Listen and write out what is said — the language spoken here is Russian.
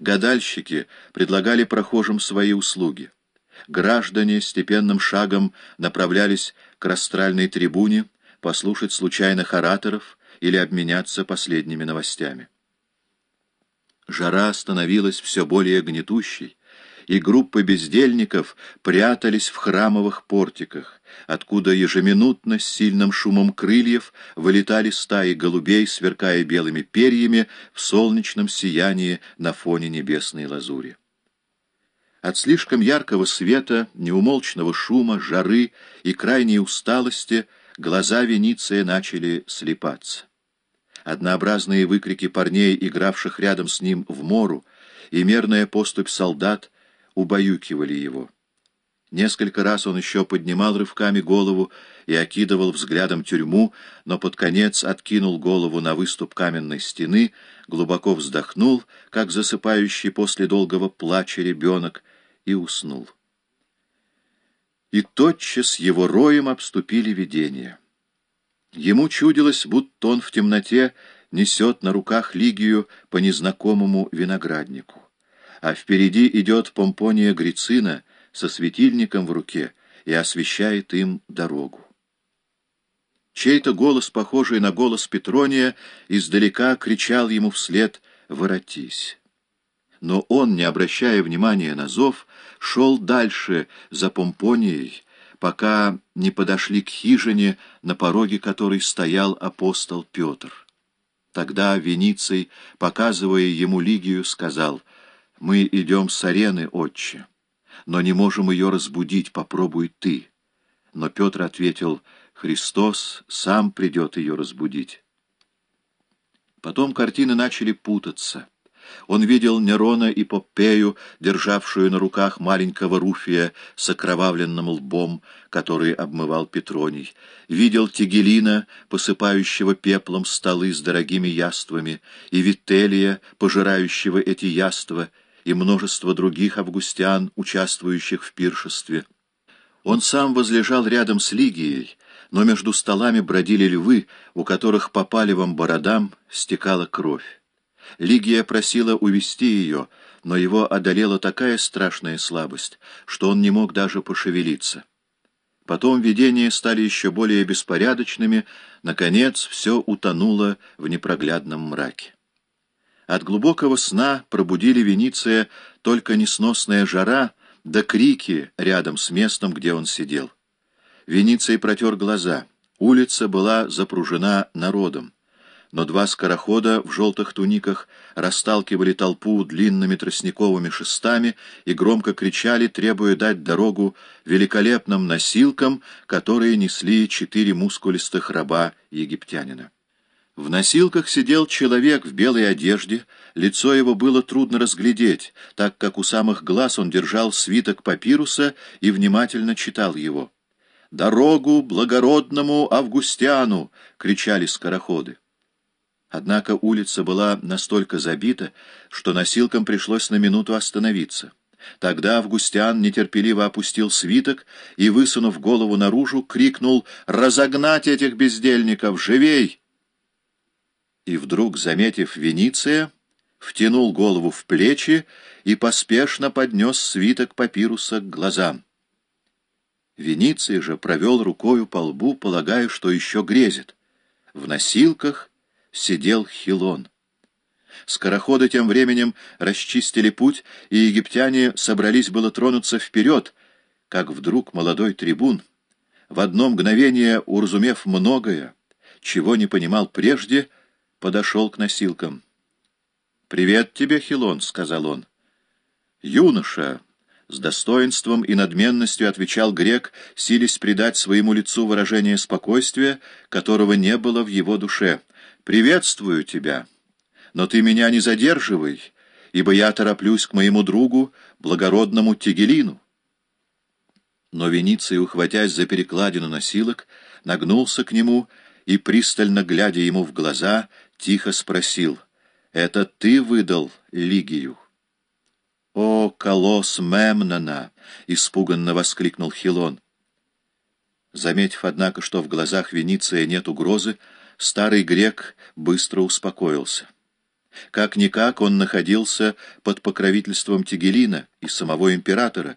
гадальщики предлагали прохожим свои услуги. Граждане степенным шагом направлялись к растральной трибуне послушать случайных ораторов или обменяться последними новостями. Жара становилась все более гнетущей, и группы бездельников прятались в храмовых портиках, откуда ежеминутно с сильным шумом крыльев вылетали стаи голубей, сверкая белыми перьями в солнечном сиянии на фоне небесной лазури. От слишком яркого света, неумолчного шума, жары и крайней усталости глаза Вениция начали слепаться. Однообразные выкрики парней, игравших рядом с ним в мору, и мерная поступь солдат убаюкивали его. Несколько раз он еще поднимал рывками голову и окидывал взглядом тюрьму, но под конец откинул голову на выступ каменной стены, глубоко вздохнул, как засыпающий после долгого плача ребенок, и уснул. И тотчас его роем обступили видения. Ему чудилось, будто он в темноте несет на руках Лигию по незнакомому винограднику. А впереди идет Помпония Грицина со светильником в руке и освещает им дорогу. Чей-то голос, похожий на голос Петрония, издалека кричал ему вслед «Воротись!». Но он, не обращая внимания на зов, шел дальше за Помпонией, пока не подошли к хижине, на пороге которой стоял апостол Петр. Тогда Вениций, показывая ему Лигию, сказал, «Мы идем с арены, отче, но не можем ее разбудить, попробуй ты». Но Петр ответил, «Христос сам придет ее разбудить». Потом картины начали путаться. Он видел Нерона и Попею, державшую на руках маленького Руфия с окровавленным лбом, который обмывал Петроний. Видел Тигелина, посыпающего пеплом столы с дорогими яствами, и Вителия, пожирающего эти яства, и множество других августян, участвующих в пиршестве. Он сам возлежал рядом с Лигией, но между столами бродили львы, у которых по палевым бородам стекала кровь. Лигия просила увести ее, но его одолела такая страшная слабость, что он не мог даже пошевелиться. Потом видения стали еще более беспорядочными, наконец все утонуло в непроглядном мраке. От глубокого сна пробудили Вениция только несносная жара да крики рядом с местом, где он сидел. Вениций протер глаза. Улица была запружена народом но два скорохода в желтых туниках расталкивали толпу длинными тростниковыми шестами и громко кричали, требуя дать дорогу великолепным носилкам, которые несли четыре мускулистых раба египтянина. В носилках сидел человек в белой одежде, лицо его было трудно разглядеть, так как у самых глаз он держал свиток папируса и внимательно читал его. «Дорогу благородному Августиану!» — кричали скороходы. Однако улица была настолько забита, что носилкам пришлось на минуту остановиться. Тогда Августян нетерпеливо опустил свиток и, высунув голову наружу, крикнул «Разогнать этих бездельников! Живей!» И вдруг, заметив Вениция, втянул голову в плечи и поспешно поднес свиток папируса к глазам. Вениций же провел рукою по лбу, полагая, что еще грезит. В носилках сидел Хилон. Скороходы тем временем расчистили путь, и египтяне собрались было тронуться вперед, как вдруг молодой трибун, в одно мгновение уразумев многое, чего не понимал прежде, подошел к носилкам. «Привет тебе, Хилон», — сказал он. «Юноша», — с достоинством и надменностью отвечал грек, силясь придать своему лицу выражение спокойствия, которого не было в его душе. «Приветствую тебя, но ты меня не задерживай, ибо я тороплюсь к моему другу, благородному Тигелину». Но Вениций, ухватясь за перекладину носилок, нагнулся к нему и, пристально глядя ему в глаза, тихо спросил, «Это ты выдал Лигию?» «О, колосс Мемнона!» — испуганно воскликнул Хилон. Заметив, однако, что в глазах Вениция нет угрозы, старый грек быстро успокоился. Как-никак он находился под покровительством Тигелина и самого императора,